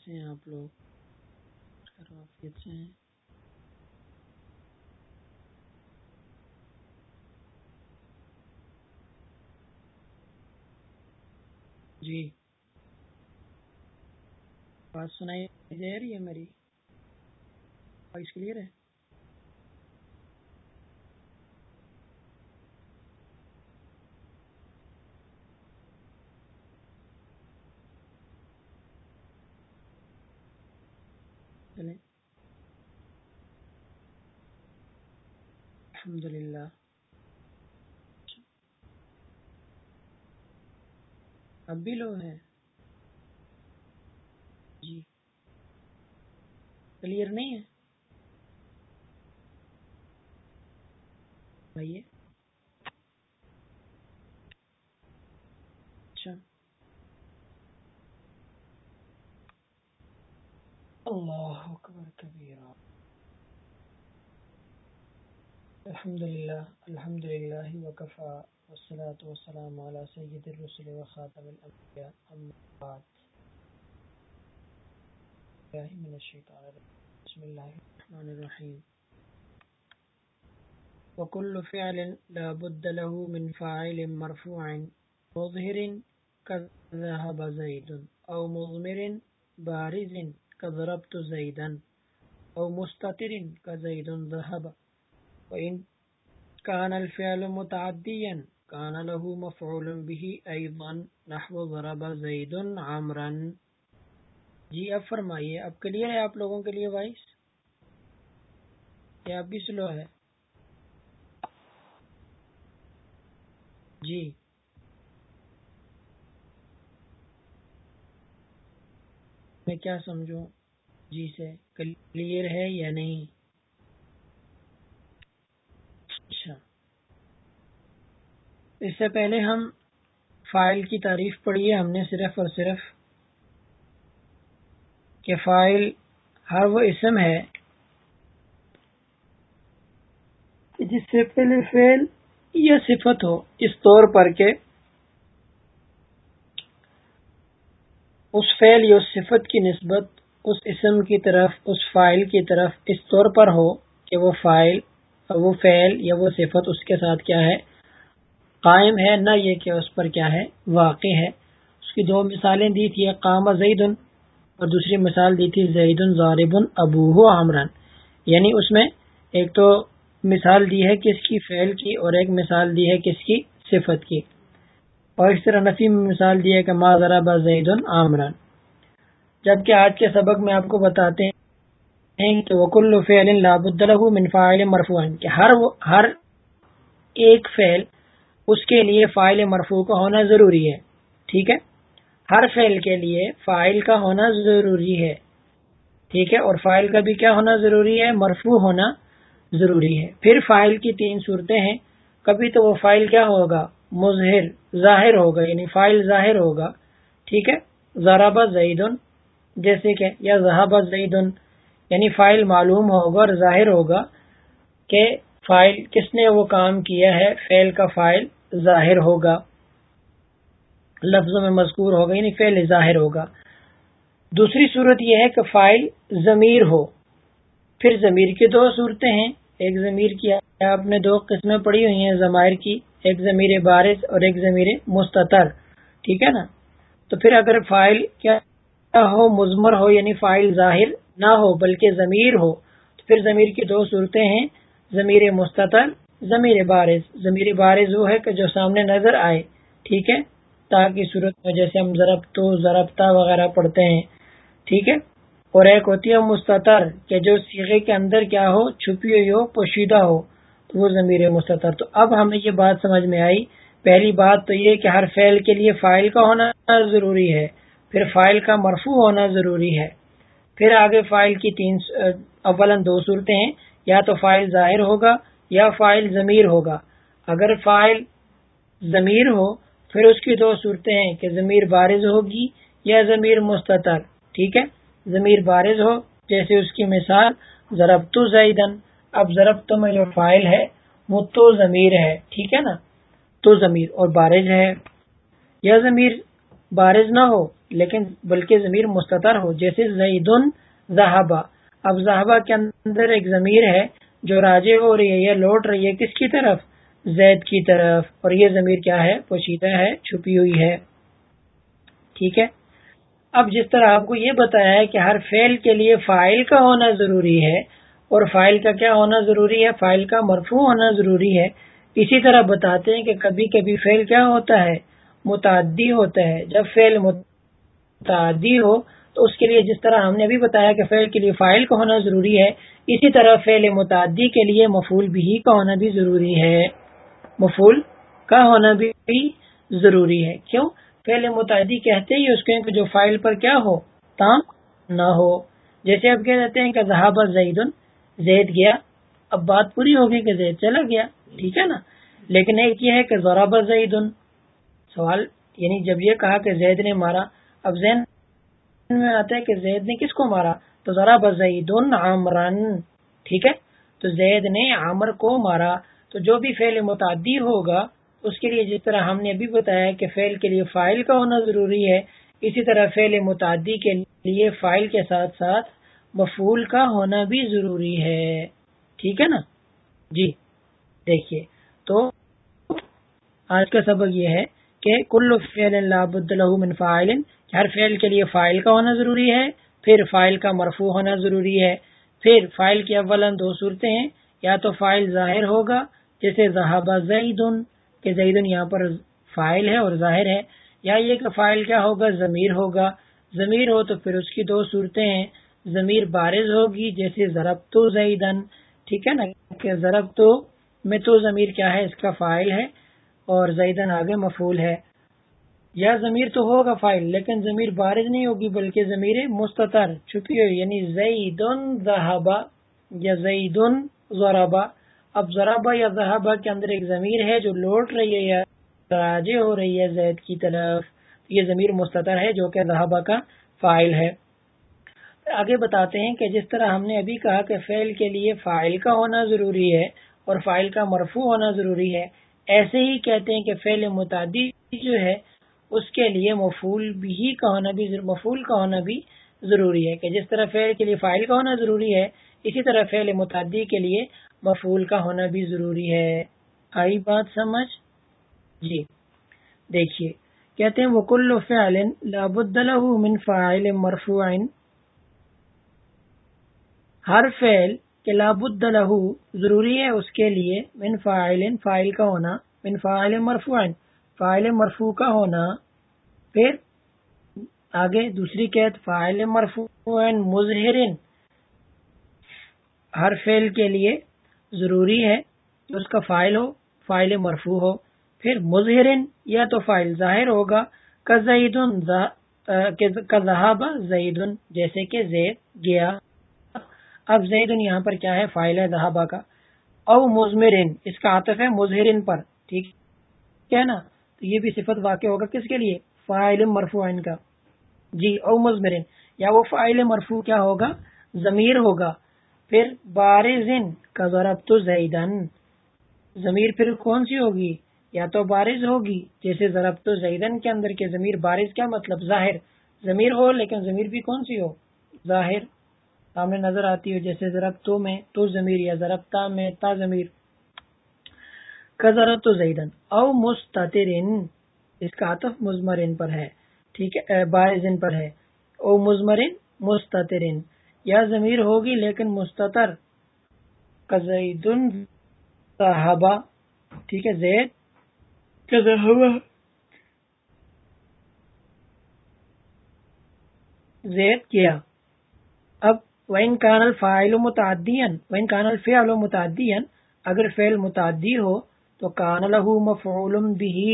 کیسے ہیں آپ لوگ؟ سے ہیں۔ جی۔ بات سنائی دے رہی ہے میری۔ وائس کلیئر ہے؟ چلیں الحمد للہ اب بھی لو ہے جی۔ کلیئر نہیں ہے؟ بھائی اچھا اللہ اکبر کبیرہ الحمد للہ الحمد للہ وکفا والصلاة والسلام على سید الرسل وخاتم الانبیاء اما بعد من الشیطان الرجیم بسم اللہ الرحمن الرحیم وكل فعل لا بد له من فاعل مرفوع. مظهر كذهب زيد او مضمر بارز كضربت زيدا. او مستطر مستتر كزيد ذهب. وإن كان الفعل متعديا كان له مفعول به أيضا نحو ضرب زيد عمرا. جی اب فرمائیے، اب کلیئر ہے آپ لوگوں کے لیے وائس؟ یا اب بھی سلو ہے۔ جی۔ میں کیا سمجھوں؟ جی سے کلیئر ہے یا نہیں؟ اچھا۔ اس سے پہلے ہم فائل کی تعریف پڑھیے، ہم نے صرف اور صرف کہ فائل ہر وہ اسم ہے جس سے پہلے فیل یا صفت ہو، اس طور پر کہ اس فعل یا صفت کی نسبت اس اسم کی طرف، اس فائل کی طرف اس طور پر ہو کہ وہ فائل، وہ فعل یا وہ صفت اس کے ساتھ کیا ہے۔ قائم ہے نہ یہ کہ اس پر کیا ہے، واقع ہے۔ اس کی دو مثالیں دی تھی، قام زید اور دوسری مثال دی تھی زید ضارب ابو عمران۔ یعنی اس میں ایک تو مثال دی ہے کس کی فعل کی اور ایک مثال دی ہے کس کی صفت کی۔ اور اس طرح نفی میں مثال دی ہے کہ ما ذرا زید عامران جبکہ آج کے سبق میں آپ کو بتاتے ہیں کہ وکل فعل لابد له من فاعل مرفوع، کہ ہر ہر ایک فعل اس کے لیے فائل مرفوع کا ہونا ضروری ہے، ٹھیک ہے؟ ہر فعل کے لیے فائل کا ہونا ضروری ہے، ٹھیک ہے؟ اور فائل کا بھی کیا ہونا ضروری ہے؟ مرفوع ہونا ضروری ہے۔ پھر فائل کی تین صورتیں ہیں۔ کبھی تو وہ فائل کیا ہوگا؟ مظہر، ظاہر ہوگا یعنی فائل ظاہر ہوگا، ٹھیک ہے؟ ذرابہ زیدن جیسے کہ یا زہابہ زیدن یعنی فائل معلوم ہوگا اور ظاہر ہوگا کہ فائل کس نے وہ کام کیا ہے فیل کا فائل ظاہر ہوگا، لفظوں میں مذکور ہوگا یعنی فعل ظاہر ہوگا۔ دوسری صورت یہ ہے کہ فائل ضمیر ہو۔ پھر ضمیر کی دو صورتیں ہیں، ایک ضمیر کی آپ نے دو قسمیں پڑھی ہوئی ہیں، ضمائر کی، ایک ضمیر بارش اور ایک ضمیر مستطر ٹھیک ہے نا؟ تو پھر اگر فائل کیا ہو، مزمر ہو یعنی فائل ظاہر نہ ہو، بلکہ ضمیر ہو۔ تو پھر ضمیر کی دو صورتیں ہیں، ضمیر مستطر، ضمیر بارز۔ ضمیر بارز وہ ہے کہ جو سامنے نظر آئے، ٹھیک ہے؟ تاکہ صورت میں جیسے ہم ضرب تو ضربتا وغیرہ پڑھتے ہیں، ٹھیک ہے؟ اور ایک ہوتی ہے مستطر، کہ جو سیغے کے اندر کیا ہو، چھپی ہوئی ہو، پوشیدہ ہو، تو وہ ضمیر مستطر۔ تو اب ہمیں یہ بات سمجھ میں آئی۔ پہلی بات تو یہ کہ ہر فعل کے لیے فائل کا ہونا ضروری ہے۔ پھر فائل کا مرفوع ہونا ضروری ہے۔ پھر آگے فائل کی تین اولن دو صورتیں ہیں۔ یا تو فائل ظاہر ہوگا یا فائل ضمیر ہوگا۔ اگر فائل ضمیر ہو، پھر اس کی دو صورتیں ہیں کہ ضمیر بارز ہوگی یا ضمیر مستطر ٹھیک ہے؟ ضمیر بارز ہو، جیسے اس کی مثال ضرب تو زیدن اب ضرب تو میں جو فائل ہے، وہ تو ضمیر ہے۔ ٹھیک ہے نا؟ تو ضمیر اور بارز ہے۔ یا ضمیر بارز نہ ہو، لیکن بلکہ ضمیر مستطر ہو، جیسے زید زہبا اب زہبا کے اندر ایک ضمیر ہے جو راجے ہو رہی ہے یا لوٹ رہی ہے کس کی طرف؟ زید کی طرف۔ اور یہ ضمیر کیا ہے؟ پوشیدہ ہے، چھپی ہوئی ہے۔ ٹھیک ہے؟ اب جس طرح آپ کو یہ بتایا ہے کہ ہر فیل کے لیے فائل کا ہونا ضروری ہے، اور فائل کا کیا ہونا ضروری ہے؟ فائل کا مرفوع ہونا ضروری ہے۔ اسی طرح بتاتے ہیں کہ کبھی کبھی فیل کیا ہوتا ہے؟ متعدی ہوتا ہے۔ جب فیل متعدی ہو تو اس کے لیے جس طرح ہم نے ابھی بتایا کہ فیل کے لیے فائل کا ہونا ضروری ہے، اسی طرح فیل متعدی کے لیے مفول بھی کا ہونا بھی ضروری ہے۔ مفول کا ہونا بھی ضروری ہے۔ کیوں؟ فیل متعدی کہتے ہی اس کے جو فائل پر کیا ہو، تام نہ ہو۔ جیسے اب کہہ دیتے ہیں کہ ذہاب زید زید گیا۔ اب بات پوری ہوگی کہ زید چلا گیا، ٹھیک ہے نا؟ لیکن ایک یہ ہے کہ ضراب زید سوال یعنی جب یہ کہا کہ زید نے مارا، اب زین میں آتا ہے کہ زید نے کس کو مارا؟ تو ذرا بزید عامرن ٹھیک ہے؟ تو زید نے عامر کو مارا۔ تو جو بھی فعل متعدی ہوگا، اس کے لیے جس طرح ہم نے ابھی بتایا کہ فعل کے لیے فائل کا ہونا ضروری ہے، اسی طرح فعل متعدی کے لیے فائل کے ساتھ ساتھ مفول کا ہونا بھی ضروری ہے۔ ٹھیک ہے نا؟ جی دیکھیے۔ تو آج کا سبق یہ ہے کہ کل فعل لابد له من فاعل، ہر فعل کے لیے فائل کا ہونا ضروری ہے، پھر فائل کا مرفوع ہونا ضروری ہے، پھر فائل کی اول دو صورتیں ہیں، یا تو فائل ظاہر ہوگا، جیسے زہابہ زیدن، کہ زیدن یہاں پر فائل ہے اور ظاہر ہے، یا یہ کہ فائل کیا ہوگا، ضمیر ہوگا، ضمیر ہو تو پھر اس کی دو صورتیں ہیں، ضمیر بارز ہوگی، جیسے ضرب تو زیدن، ٹھیک ہے نا، کہ ضرب تو میں تو ضمیر کیا ہے، اس کا فائل ہے اور زیدن آگے مفول ہے۔ یا ضمیر تو ہوگا فائل، لیکن ضمیر بارز نہیں ہوگی بلکہ ضمیر مستطر چھپی ہوئی یعنی زیدن ذہبا یا زیدن ضربا۔ اب ذرابا یا ذہبا کے اندر ایک ضمیر ہے جو لوٹ رہی ہے یا راجے ہو رہی ہے زید کی طرف۔ یہ ضمیر مستطر ہے جو کہ ذہبا کا فائل ہے۔ آگے بتاتے ہیں کہ جس طرح ہم نے ابھی کہا کہ فعل کے لیے فائل کا ہونا ضروری ہے اور فائل کا مرفوع ہونا ضروری ہے۔ ایسے ہی کہتے ہیں کہ فعل متعدی جو ہے، اس کے لیے مفول بھی کا ہونا بھی مفول کا ہونا بھی ضروری ہے کہ جس طرح فعل کے لیے فائل کا ہونا ضروری ہے، اسی طرح فعل متعدی کے لیے مفول کا ہونا بھی ضروری ہے۔ آئی بات سمجھ؟ جی۔ دیکھیے، کہتے ہیں وکل فعل لابد له من فاعل مرفوع۔ ہر فعل کہ لابد له، ضروری ہے اس کے لیے، من فاعل فائل کا ہونا، من فاعل مرفوع فائل مرفوع کا ہونا، پھر آگے دوسری قید فائل مرفوع مظہرن ہر فعل کے لیے ضروری ہے کہ اس کا فائل ہو فائل مرفوع ہو، پھر مظہرن یا تو فائل ظاہر ہوگا کا ذہابہ زید، جیسے کہ زید گیا۔ اب زید یہاں پر کیا ہے؟ فائل ہے ذہابہ کا۔ او مزمرن، اس کا عطف ہے مظہرن پر، ٹھیک؟ ہے نا؟ تو یہ بھی صفت واقع ہوگا کس کے لیے؟ فائل مرفوع کا۔ جی او مزمرن، یا وہ فائل مرفوع کیا ہوگا؟ ضمیر ہوگا۔ پھر بارزن کا ضرب تو زیدن۔ ضمیر پھر کون سی ہوگی؟ یا تو بارز ہوگی، جیسے ضرب تو زیدن کے اندر کے ضمیر، بارز کیا مطلب؟ ظاہر۔ ضمیر ہو، لیکن ضمیر بھی کون سی ہو؟ ظاہر۔ سامنے نظر آتی ہو جیسے ضرب تو میں تو ضمیر یا ضرب تا میں تا ضمیر۔ کزرت تو زیدن او مستطرن اس کا عطف مزمرن پر ہے ٹھیک ہے؟ بارزن پر ہے۔ او مزمرن مستطرن یا ضمیر ہوگی لیکن مستطر کزیدن صحابہ ٹھیک ہے؟ زید۔ زید کیا؟ وین کان الفاعل متعدین وین کان الفعل متعدین اگر فعل متعدی ہو تو کان له مفعول به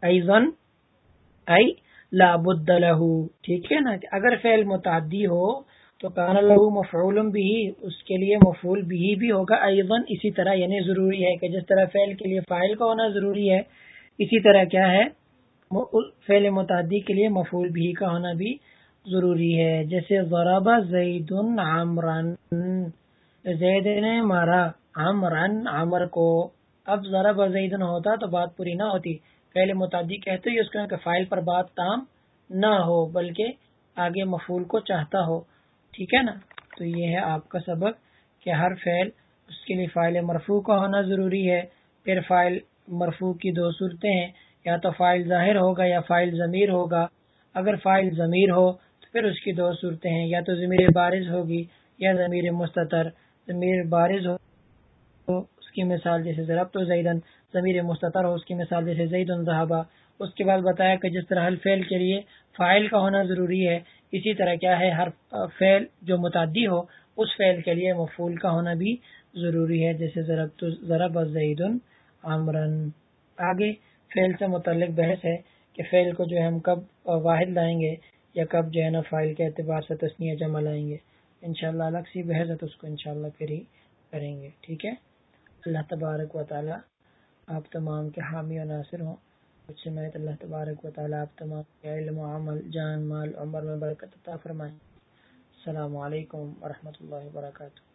ایضا ای لا بد له۔ ٹھیک ہے نا؟ اگر فعل متعدی ہو تو کان له مفعول به، اس کے لیے مفعول به بھی ہوگا ایضا اسی طرح یعنی ضروری ہے کہ جس طرح فعل کے لیے فاعل کا ہونا ضروری ہے، اسی طرح کیا ہے؟ فعل متعدی کے لیے مفعول به کا ہونا بھی ضروری ہے۔ جیسے ضرب زید عمران زید نے مارا عمرن، عمر کو۔ اب ذرا بزیدن ہوتا تو بات پوری نہ ہوتی۔ پہلے متعدی کہتے ہی اس کہ فائل پر بات تام نہ ہو، بلکہ آگے مفول کو چاہتا ہو۔ ٹھیک ہے نا؟ تو یہ ہے آپ کا سبق کہ ہر فعل اس کے لیے فائل مرفوع کا ہونا ضروری ہے۔ پھر فائل مرفوع کی دو صورتیں ہیں۔ یا تو فائل ظاہر ہوگا یا فائل ضمیر ہوگا۔ اگر فائل ضمیر ہو پھر اس کی دو صورتیں ہیں، یا تو ضمیر بارز ہوگی یا ضمیر مستطر ضمیر بارز ہو، اس کی مثال جیسے ضرب تو زیدن، ضمیر مستطر ہو، اس کی مثال جیسے زید الضحبہ اس کے بعد بتایا کہ جس طرح الفعل کے لیے فائل کا ہونا ضروری ہے، اسی طرح کیا ہے، ہر فعل جو متعدی ہو، اس فعل کے لیے مفول کا ہونا بھی ضروری ہے، جیسے ضرب ضرب زید عمرن آگے فعل سے متعلق بحث ہے کہ فعل کو جو ہے ہم کب واحد لائیں گے۔ یا کب جو ہے نا فائل کے اعتبار سے تسنیہ جمع لائیں گے۔ انشاءاللہ الگ سی بحث ہے تو اس کو انشاءاللہ پھر ہی کریں گے، ٹھیک ہے؟ اللہ تبارک و تعالی آپ تمام کے حامی و ناصر ہوں۔ مجھ سے میں اللہ تبارک و تعالی آپ تمام کے علم و عمل، جان، مال، عمر میں برکت عطا فرمائیں السلام علیکم ورحمۃ اللہ وبرکاتہ۔